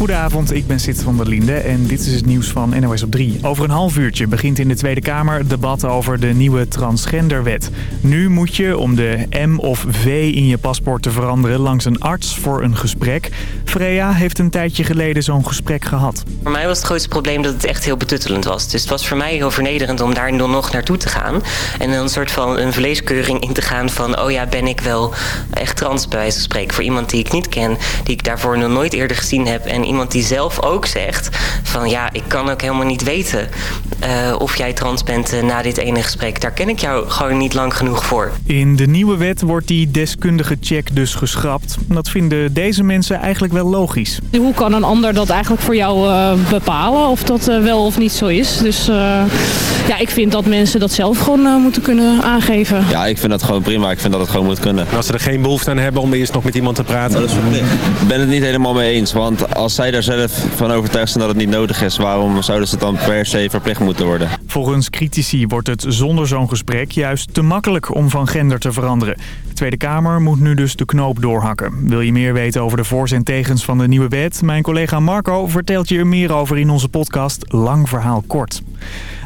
Goedenavond, ik ben Sid van der Linde en dit is het nieuws van NOS op 3. Over een half uurtje begint in de Tweede Kamer het debat over de nieuwe transgenderwet. Nu moet je, om de M of V in je paspoort te veranderen, langs een arts voor een gesprek. Freya heeft een tijdje geleden zo'n gesprek gehad. Voor mij was het grootste probleem dat het echt heel betuttelend was. Dus het was voor mij heel vernederend om daar nog naartoe te gaan. En dan een soort van een vleeskeuring in te gaan van... oh ja, ben ik wel echt trans bij wijze van spreken... voor iemand die ik niet ken, die ik daarvoor nog nooit eerder gezien heb... en iemand die zelf ook zegt van ja, ik kan ook helemaal niet weten... Uh, of jij trans bent uh, na dit ene gesprek. Daar ken ik jou gewoon niet lang genoeg voor. In de nieuwe wet wordt die deskundige check dus geschrapt. Dat vinden deze mensen eigenlijk wel logisch. Hoe kan een ander dat eigenlijk voor jou uh, bepalen of dat wel of niet zo is? Dus ja, ik vind dat mensen dat zelf gewoon moeten kunnen aangeven. Ja, ik vind dat gewoon prima. Ik vind dat het gewoon moet kunnen. En als ze er geen behoefte aan hebben om eerst nog met iemand te praten? Ik ben het niet helemaal mee eens. Want als zij daar zelf van overtuigd zijn dat het niet nodig is... waarom zouden ze het dan per se verplicht moeten worden? Volgens critici wordt het zonder zo'n gesprek juist te makkelijk om van gender te veranderen. De Tweede Kamer moet nu dus de knoop doorhakken. Wil je meer weten over de voor's en tegens van de nieuwe wet? Mijn collega Marco vertelt je er meer over in onze podcast Lang Verhaal Kort.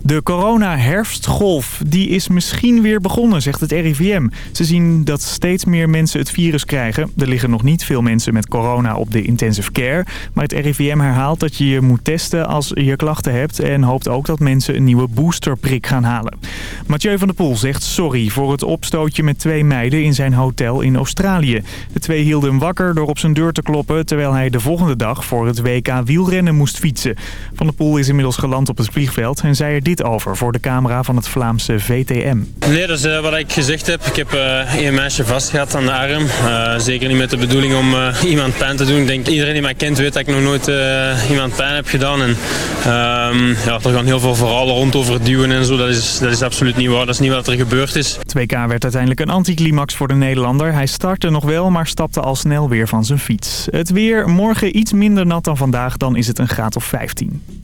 De corona-herfstgolf die is misschien weer begonnen, zegt het RIVM. Ze zien dat steeds meer mensen het virus krijgen. Er liggen nog niet veel mensen met corona op de intensive care. Maar het RIVM herhaalt dat je je moet testen als je klachten hebt... en hoopt ook dat mensen een nieuwe boosterprik gaan halen. Mathieu van der Poel zegt sorry voor het opstootje met twee meiden in zijn hotel in Australië. De twee hielden hem wakker door op zijn deur te kloppen... terwijl hij de volgende dag voor het WK wielrennen moest fietsen. Van der Poel is inmiddels geland op het vliegveld en zei er dit over voor de camera van het Vlaamse VTM. Nee, dat is uh, wat ik gezegd heb. Ik heb uh, een meisje vastgehad aan de arm. Uh, zeker niet met de bedoeling om iemand pijn te doen. Ik denk iedereen die mij kent weet dat ik nog nooit iemand pijn heb gedaan. En, ehm, ja, er gaan heel veel verhalen rond over duwen en zo. Dat is, dat is absoluut niet waar. Dat is niet wat er gebeurd is. 2K werd uiteindelijk een anticlimax voor de Nederlander. Hij startte nog wel, maar stapte al snel weer van zijn fiets. Het weer morgen iets minder nat dan vandaag. Dan is het een graad of 15.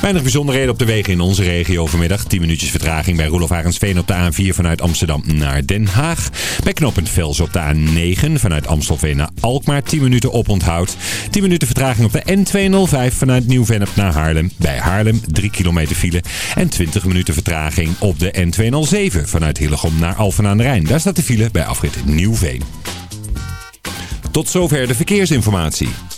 Weinig bijzonderheden op de wegen in onze regio vanmiddag. 10 minuutjes vertraging bij Roelof Arendsveen op de A4 vanuit Amsterdam naar Den Haag. Bij knooppunt Vels op de A9 vanuit Amstelveen naar Alkmaar. 10 minuten oponthoud. 10 minuten vertraging op de N205 vanuit Nieuw-Vennep naar Haarlem. Bij Haarlem 3 kilometer file. En 20 minuten vertraging op de N207 vanuit Hillegom naar Alphen aan de Rijn. Daar staat de file bij afrit Nieuwveen. Tot zover de verkeersinformatie.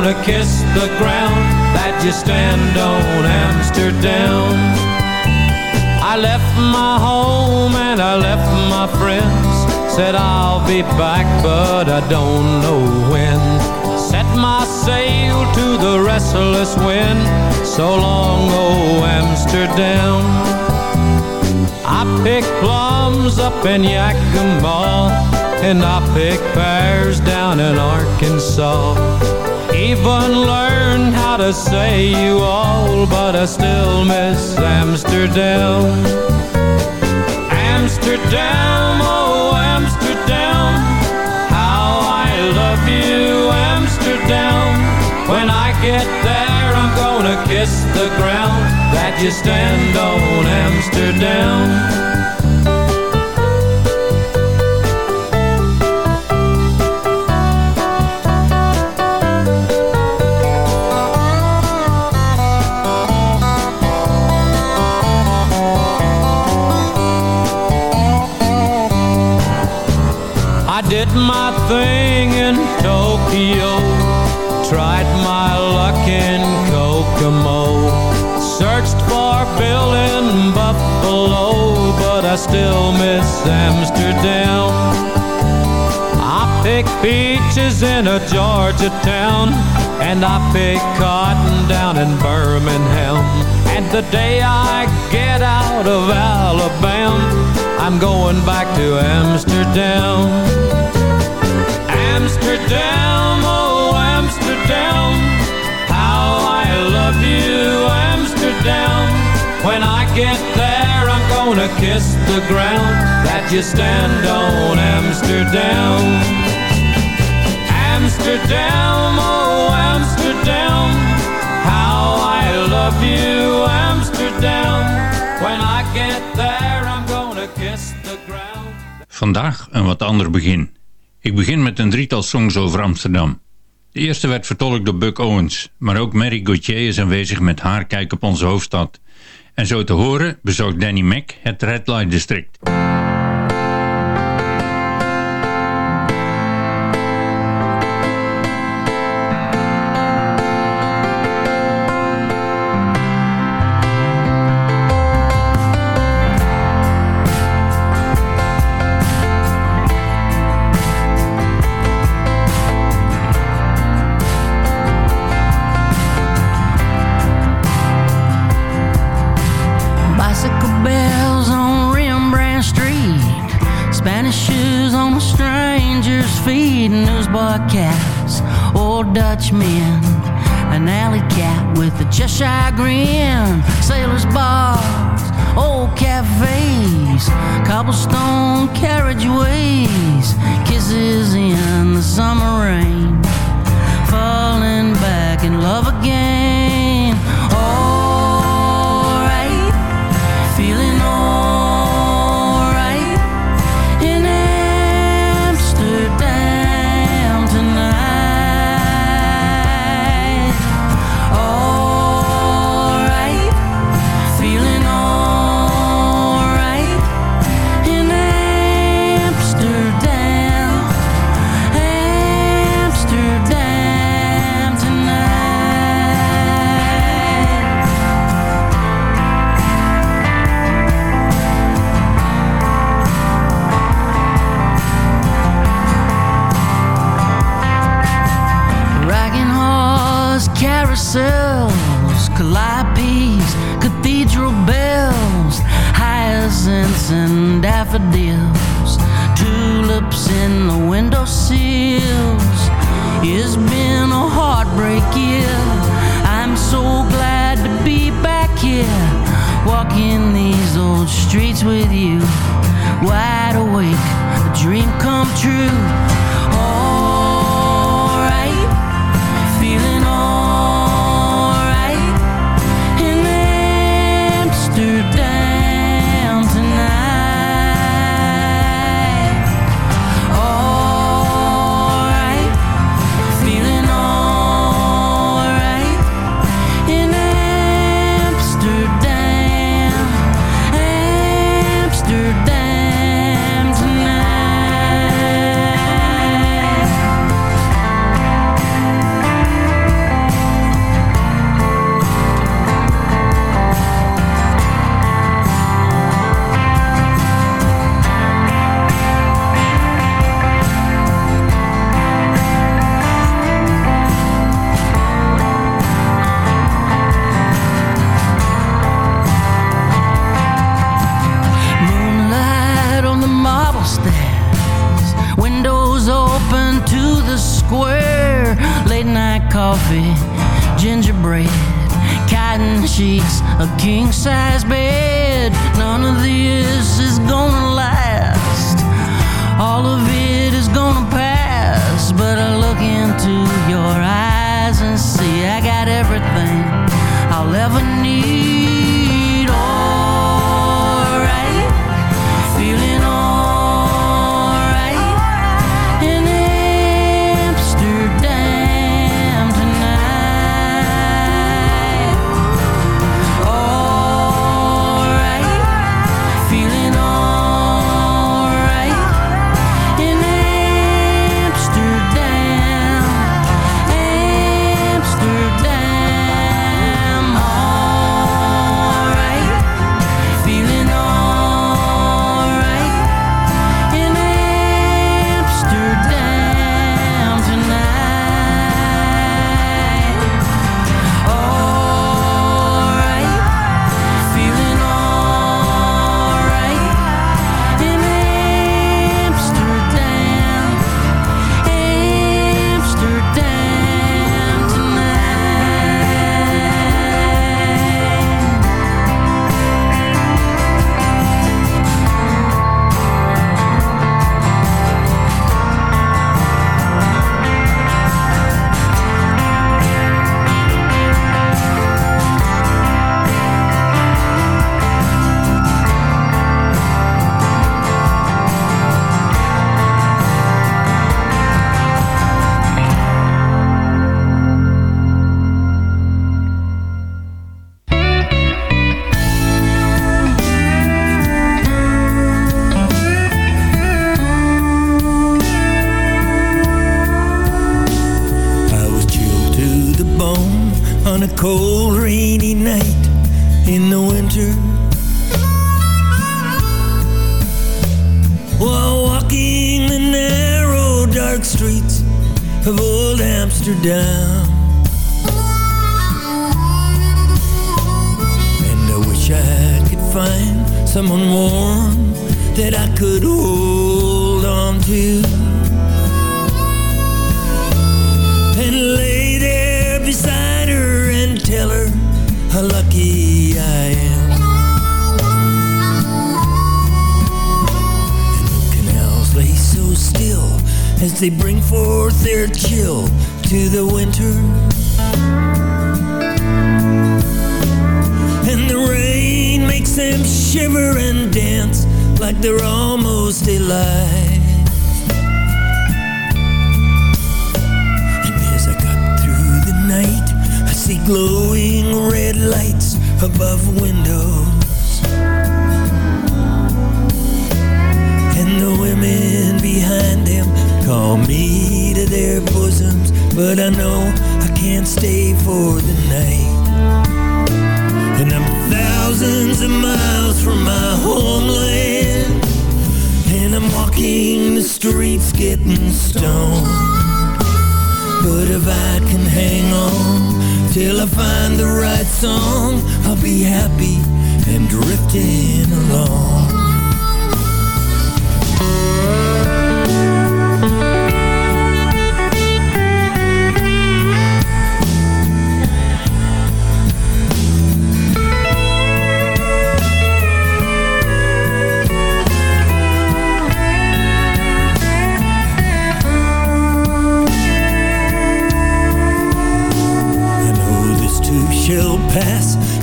gonna kiss the ground that you stand on Amsterdam. I left my home and I left my friends. Said I'll be back, but I don't know when. Set my sail to the restless wind. So long, oh Amsterdam. I pick plums up in Yakima, and I pick pears down in Arkansas. Even learned how to say you all, but I still miss Amsterdam. Amsterdam, oh Amsterdam, how I love you, Amsterdam. When I get there, I'm gonna kiss the ground that you stand on, Amsterdam. I did my thing in Tokyo I still miss Amsterdam. I pick peaches in a Georgia town, and I pick cotton down in Birmingham. And the day I get out of Alabama, I'm going back to Amsterdam. Amsterdam, oh Amsterdam, how I love you, Amsterdam. When I get there, gonna kiss the ground that you stand on, Amsterdam. Amsterdam, oh Amsterdam, how I love you, Amsterdam. When I get there, I'm gonna kiss the ground. Vandaag een wat ander begin. Ik begin met een drietal songs over Amsterdam. De eerste werd vertolkt door Buck Owens, maar ook Mary Gauthier is aanwezig met haar kijk op onze hoofdstad. En zo te horen bezocht Danny Mac het Red Light District. Streets with you, wide awake, a dream come true. Streets of old Amsterdam. And I wish I could find someone warm that I could hold on to. And lay there beside her and tell her how lucky I am as they bring forth their chill to the winter. And the rain makes them shiver and dance like they're almost alive. And as I got through the night I see glowing red lights above windows. And the women behind them call me to their bosoms But I know I can't stay for the night. And I'm thousands of miles from my homeland. And I'm walking the streets getting stoned. But if I can hang on till I find the right song I'll be happy and drifting along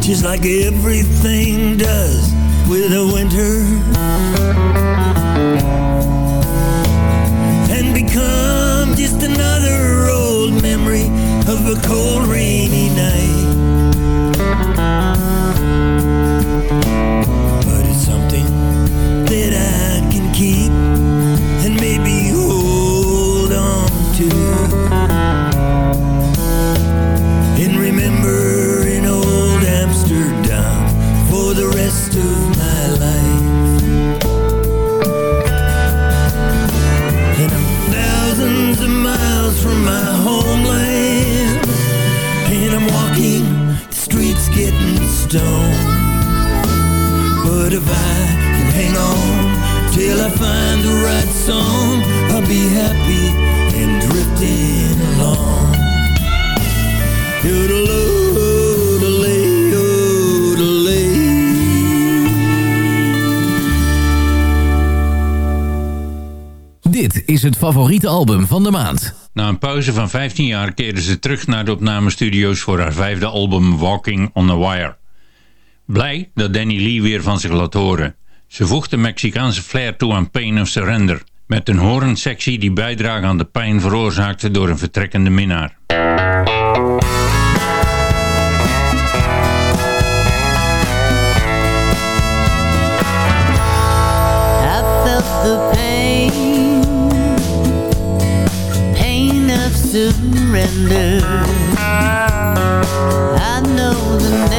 Just like everything does with the winter favoriete album van de maand. Na een pauze van 15 jaar keerde ze terug naar de opnamestudio's voor haar vijfde album Walking on a Wire. Blij dat Danny Lee weer van zich laat horen. Ze voegt de Mexicaanse flair toe aan Pain of Surrender. Met een horensectie die bijdragen aan de pijn veroorzaakte door een vertrekkende minnaar. I know the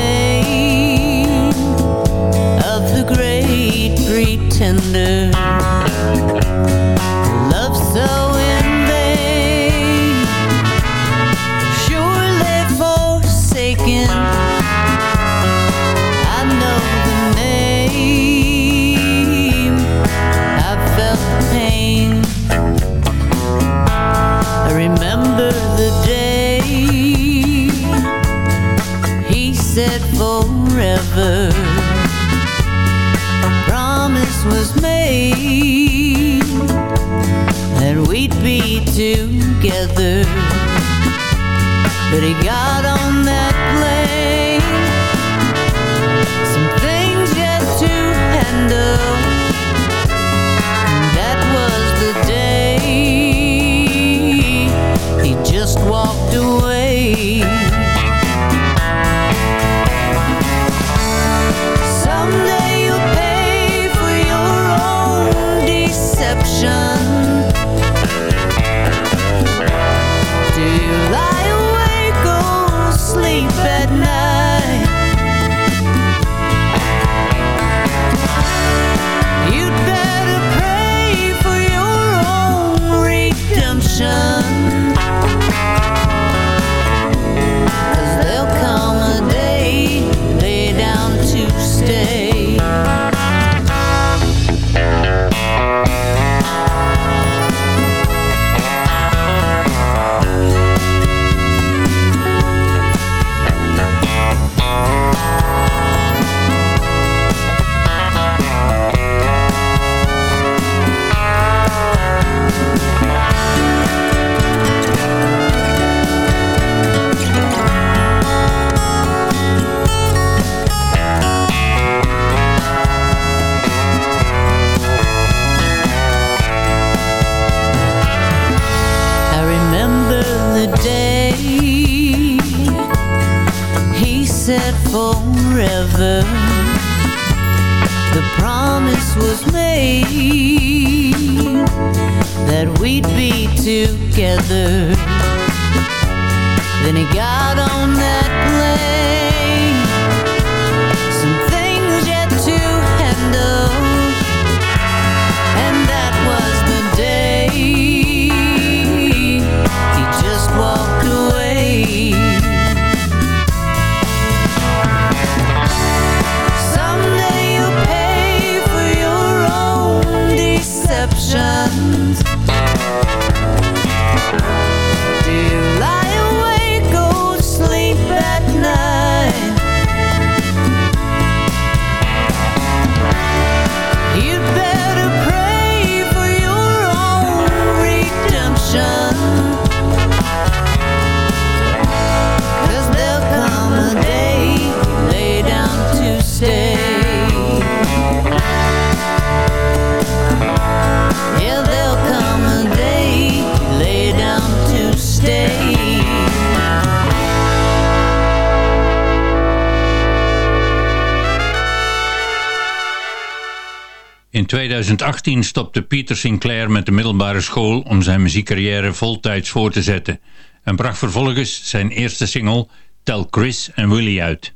stopte Peter Sinclair met de middelbare school om zijn muziekcarrière voltijds voor te zetten en bracht vervolgens zijn eerste single Tell Chris en Willie uit.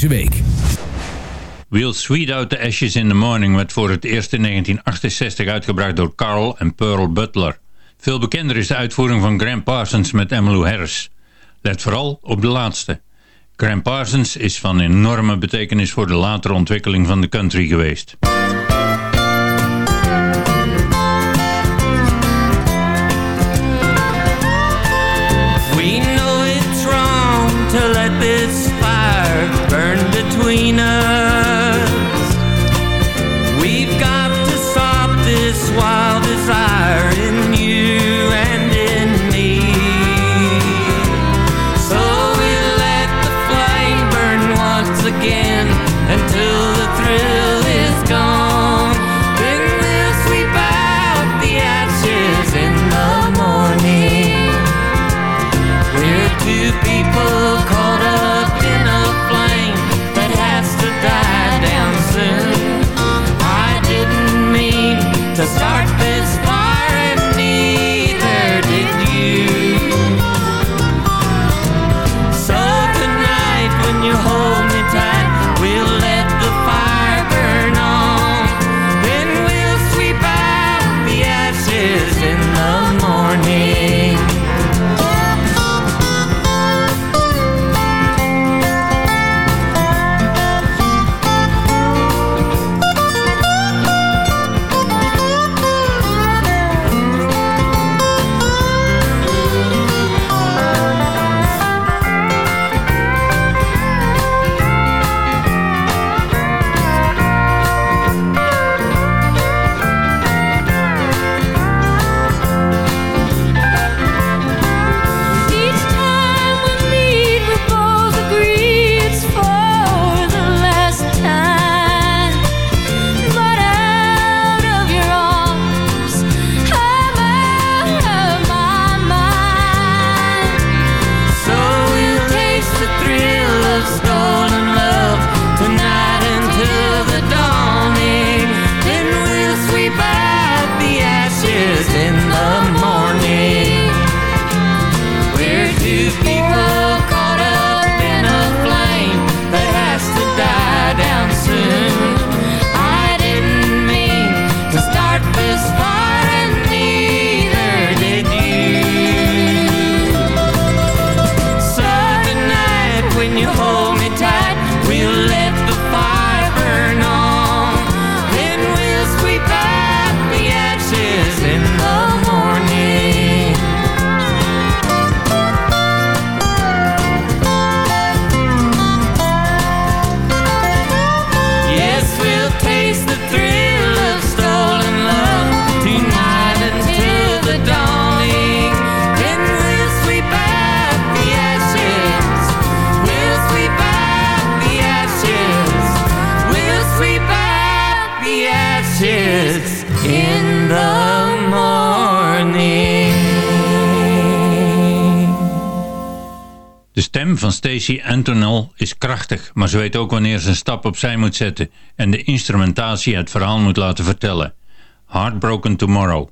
deze week. We'll Sweet Out the Ashes in the Morning werd voor het eerst in 1968 uitgebracht door Carl en Pearl Butler. Veel bekender is de uitvoering van Graham Parsons met Emmylou Harris. Let vooral op de laatste. Graham Parsons is van enorme betekenis voor de latere ontwikkeling van de country geweest. you hold. De stem van Stacey Antonell is krachtig, maar ze weet ook wanneer ze een stap opzij moet zetten en de instrumentatie het verhaal moet laten vertellen. Heartbroken Tomorrow.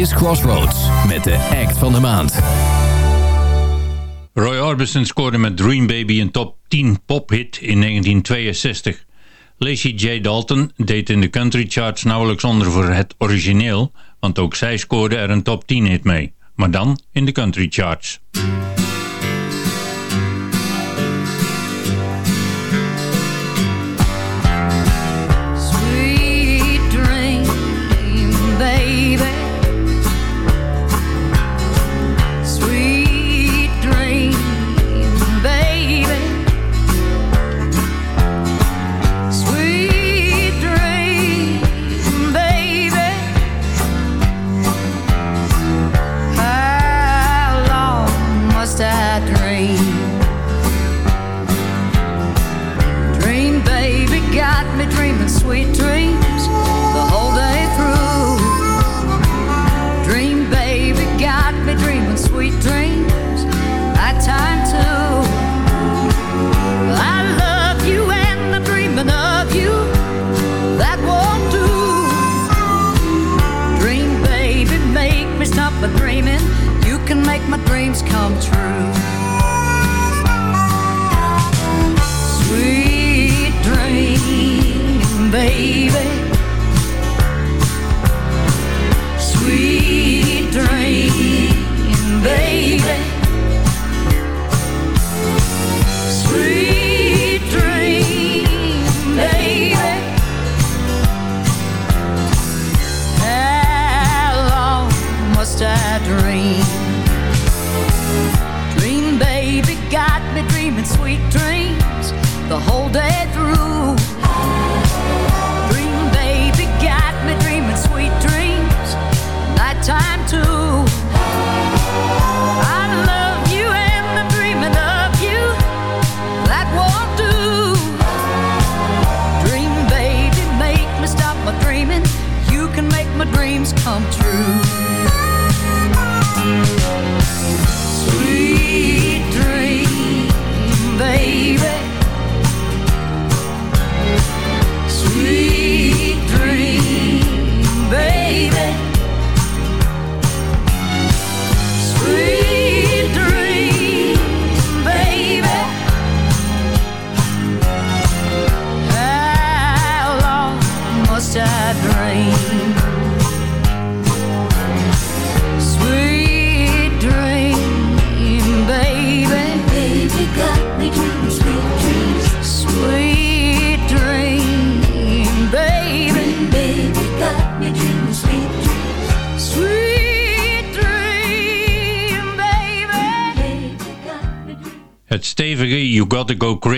is Crossroads met de act van de maand. Roy Orbison scoorde met Dream Baby een top 10 pophit in 1962. Lacey J. Dalton deed in de country charts nauwelijks onder voor het origineel, want ook zij scoorde er een top 10 hit mee. Maar dan in de country charts. dreams come true.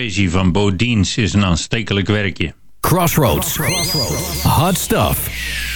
Crazy van Bo is een aanstekelijk werkje. Crossroads. Hot stuff.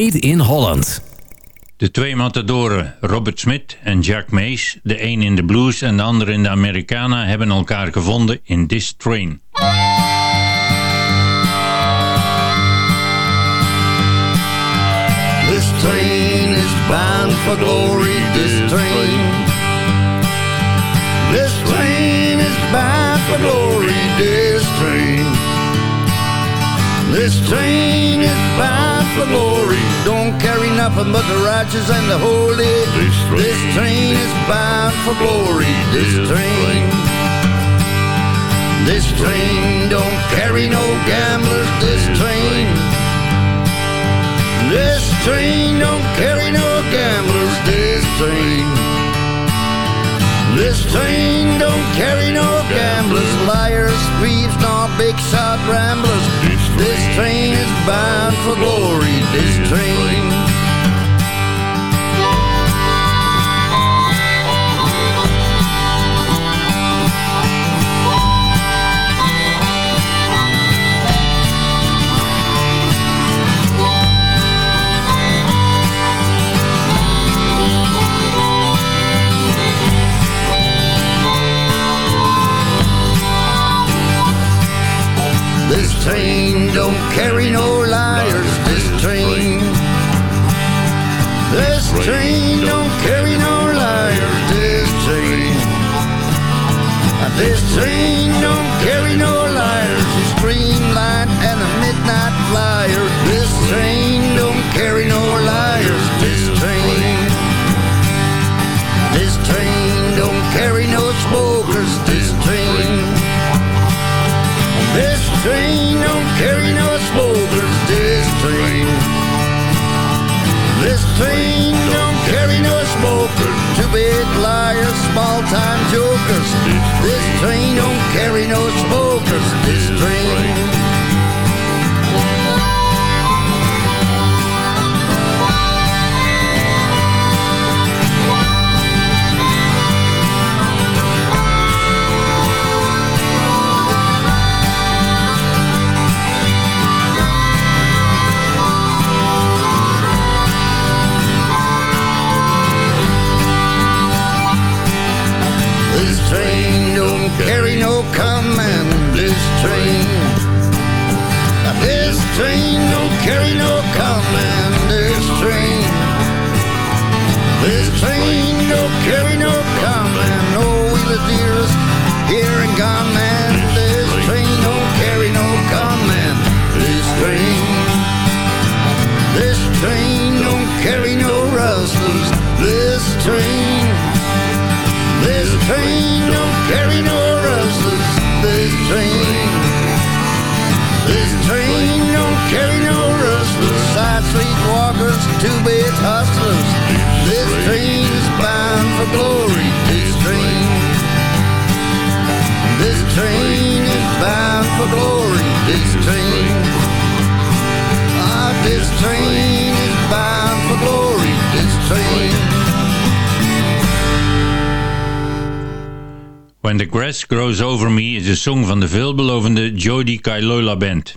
Made in Holland. De twee matadoren, Robert Smith en Jack Mays, de een in de blues en de ander in de Americana, hebben elkaar gevonden in This Train. This train is bound for glory. nothing but the righteous and the holy. This train, this train is bound for glory. This, train, train. This train don't carry no gamblers. This, train. This train don't carry no gamblers. This train. This train don't carry no gamblers, liars, thieves, nor big shot ramblers. This train is bound for glory. This train. train don't carry no liars. This train, this train don't carry no liars. This train, this train don't When the Grass Grows Over Me is een song van de veelbelovende Jody Kailola Band.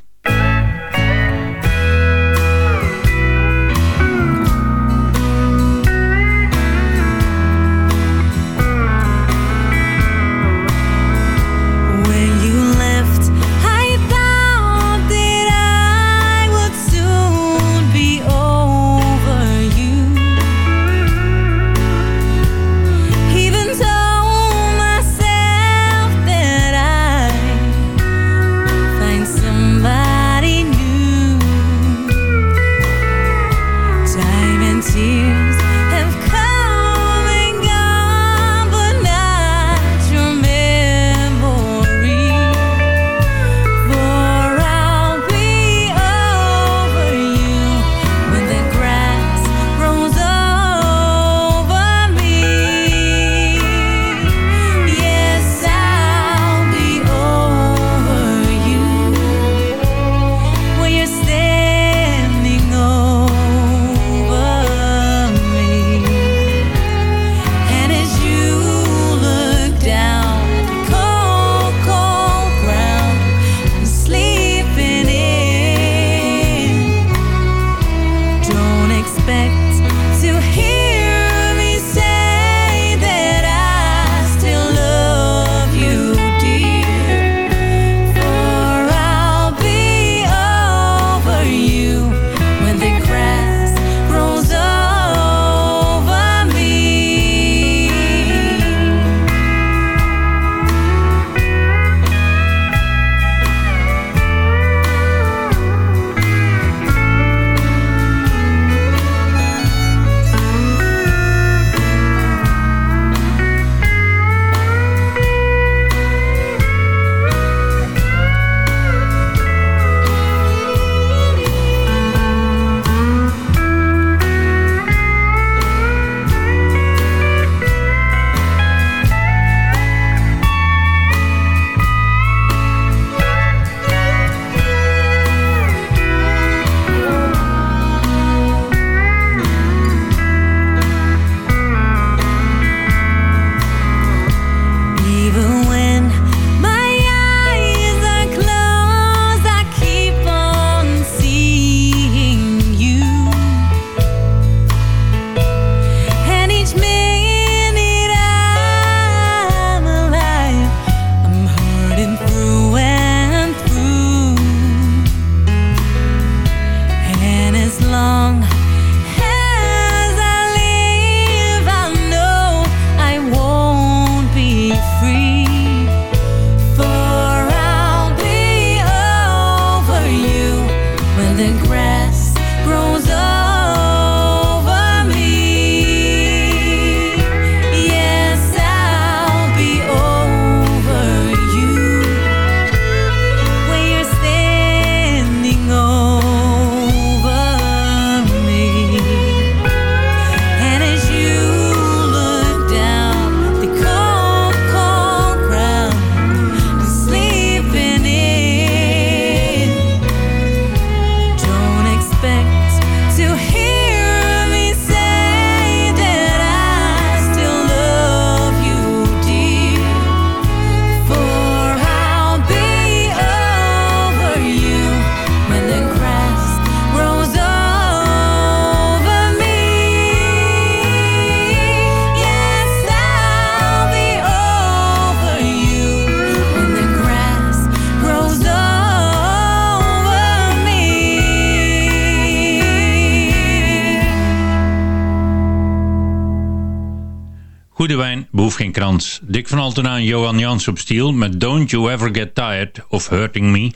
behoeft geen krans. Dick van Altena en Johan Jans op stiel met Don't You Ever Get Tired of Hurting Me.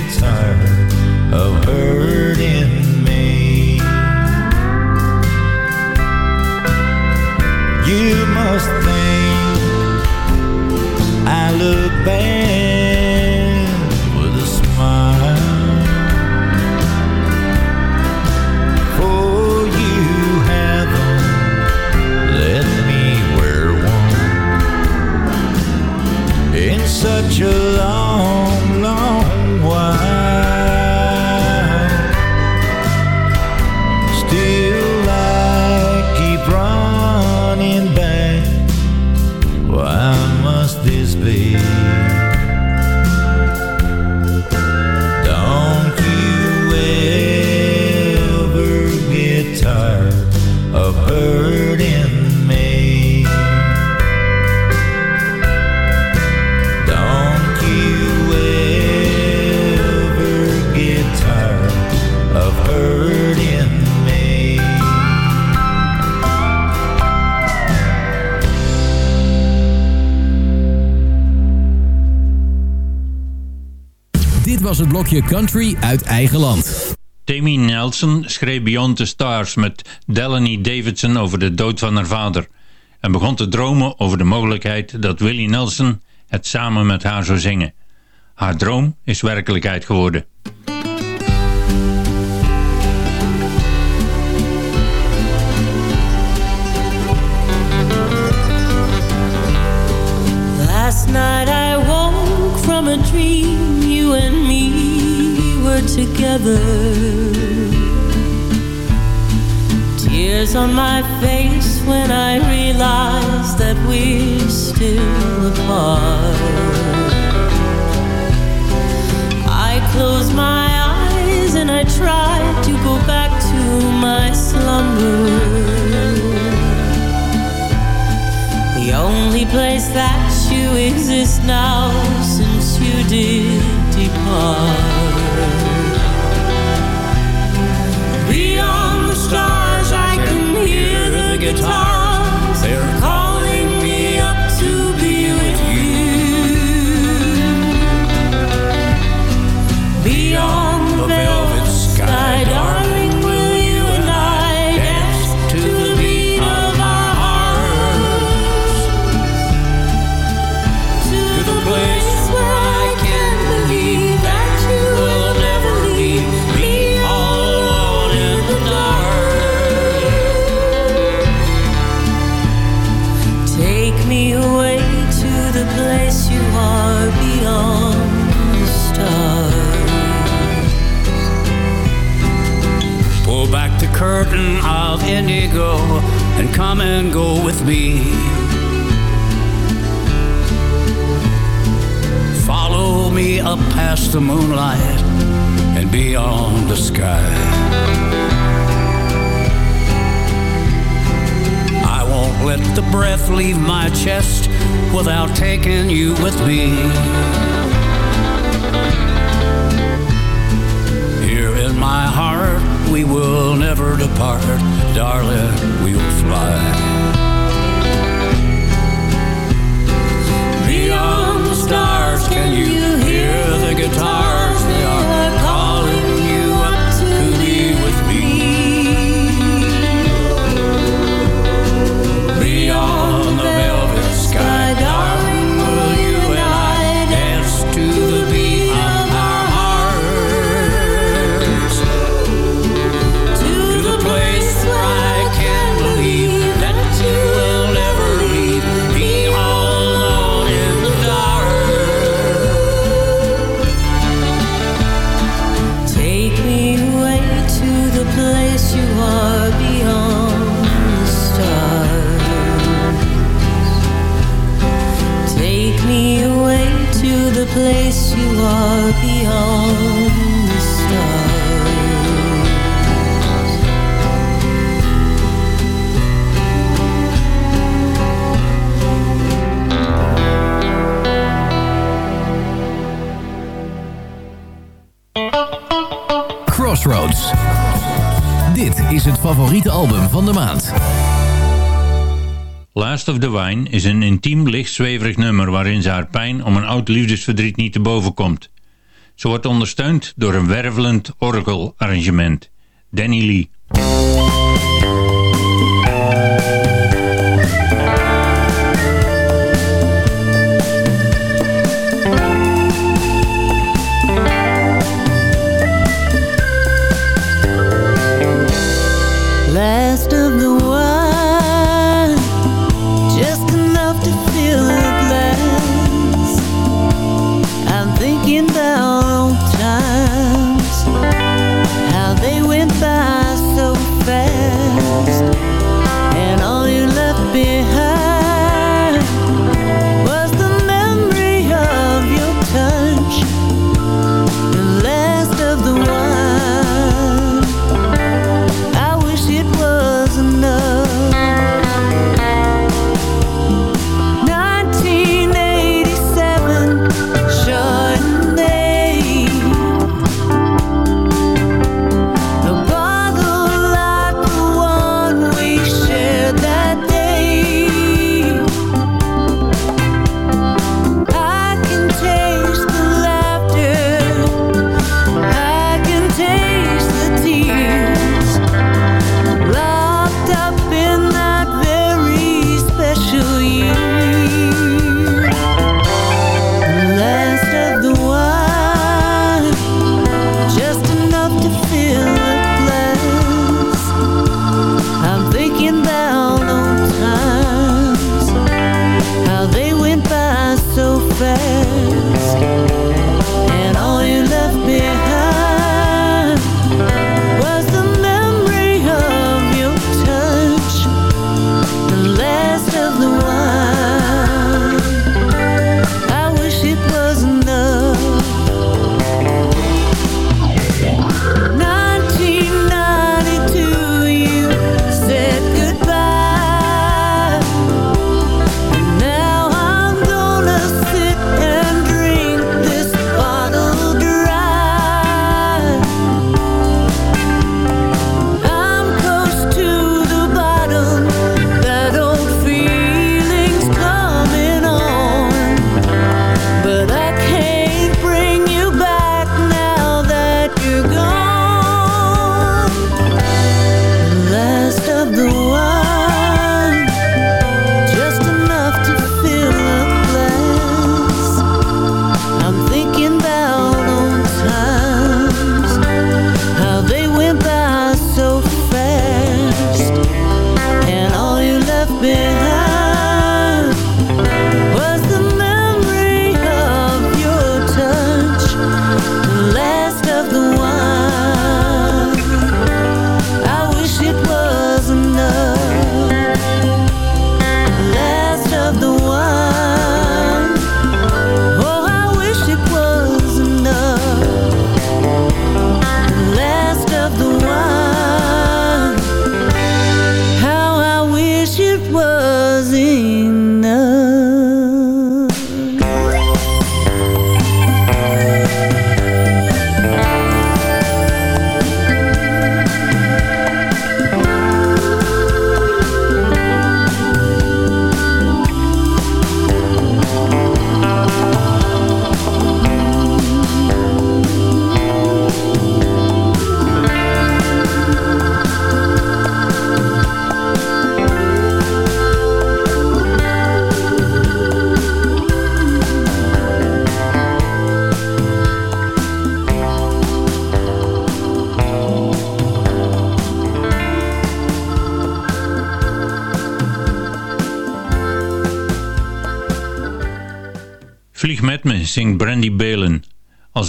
get tired of hurting me. You must think I look bad. Blokje Country uit eigen land. Tammy Nelson schreef Beyond the Stars met Delaney Davidson over de dood van haar vader en begon te dromen over de mogelijkheid dat Willie Nelson het samen met haar zou zingen. Haar droom is werkelijkheid geworden. Together. Tears on my face when I realized that we're still apart. I close my eyes and I try to go back to my slumber. The only place that you exist now since you did depart. guitar. Curtain of indigo and come and go with me. Follow me up past the moonlight and beyond the sky. I won't let the breath leave my chest without taking you with me. Here in my heart, we will never depart, darling, we'll fly. Beyond the stars, can you hear the guitars? Of the Wine is een intiem, licht zweverig nummer waarin ze haar pijn om een oud liefdesverdriet niet te boven komt. Ze wordt ondersteund door een wervelend orgelarrangement. Danny Lee.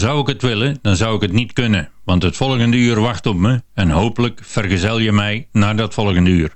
zou ik het willen, dan zou ik het niet kunnen, want het volgende uur wacht op me en hopelijk vergezel je mij naar dat volgende uur.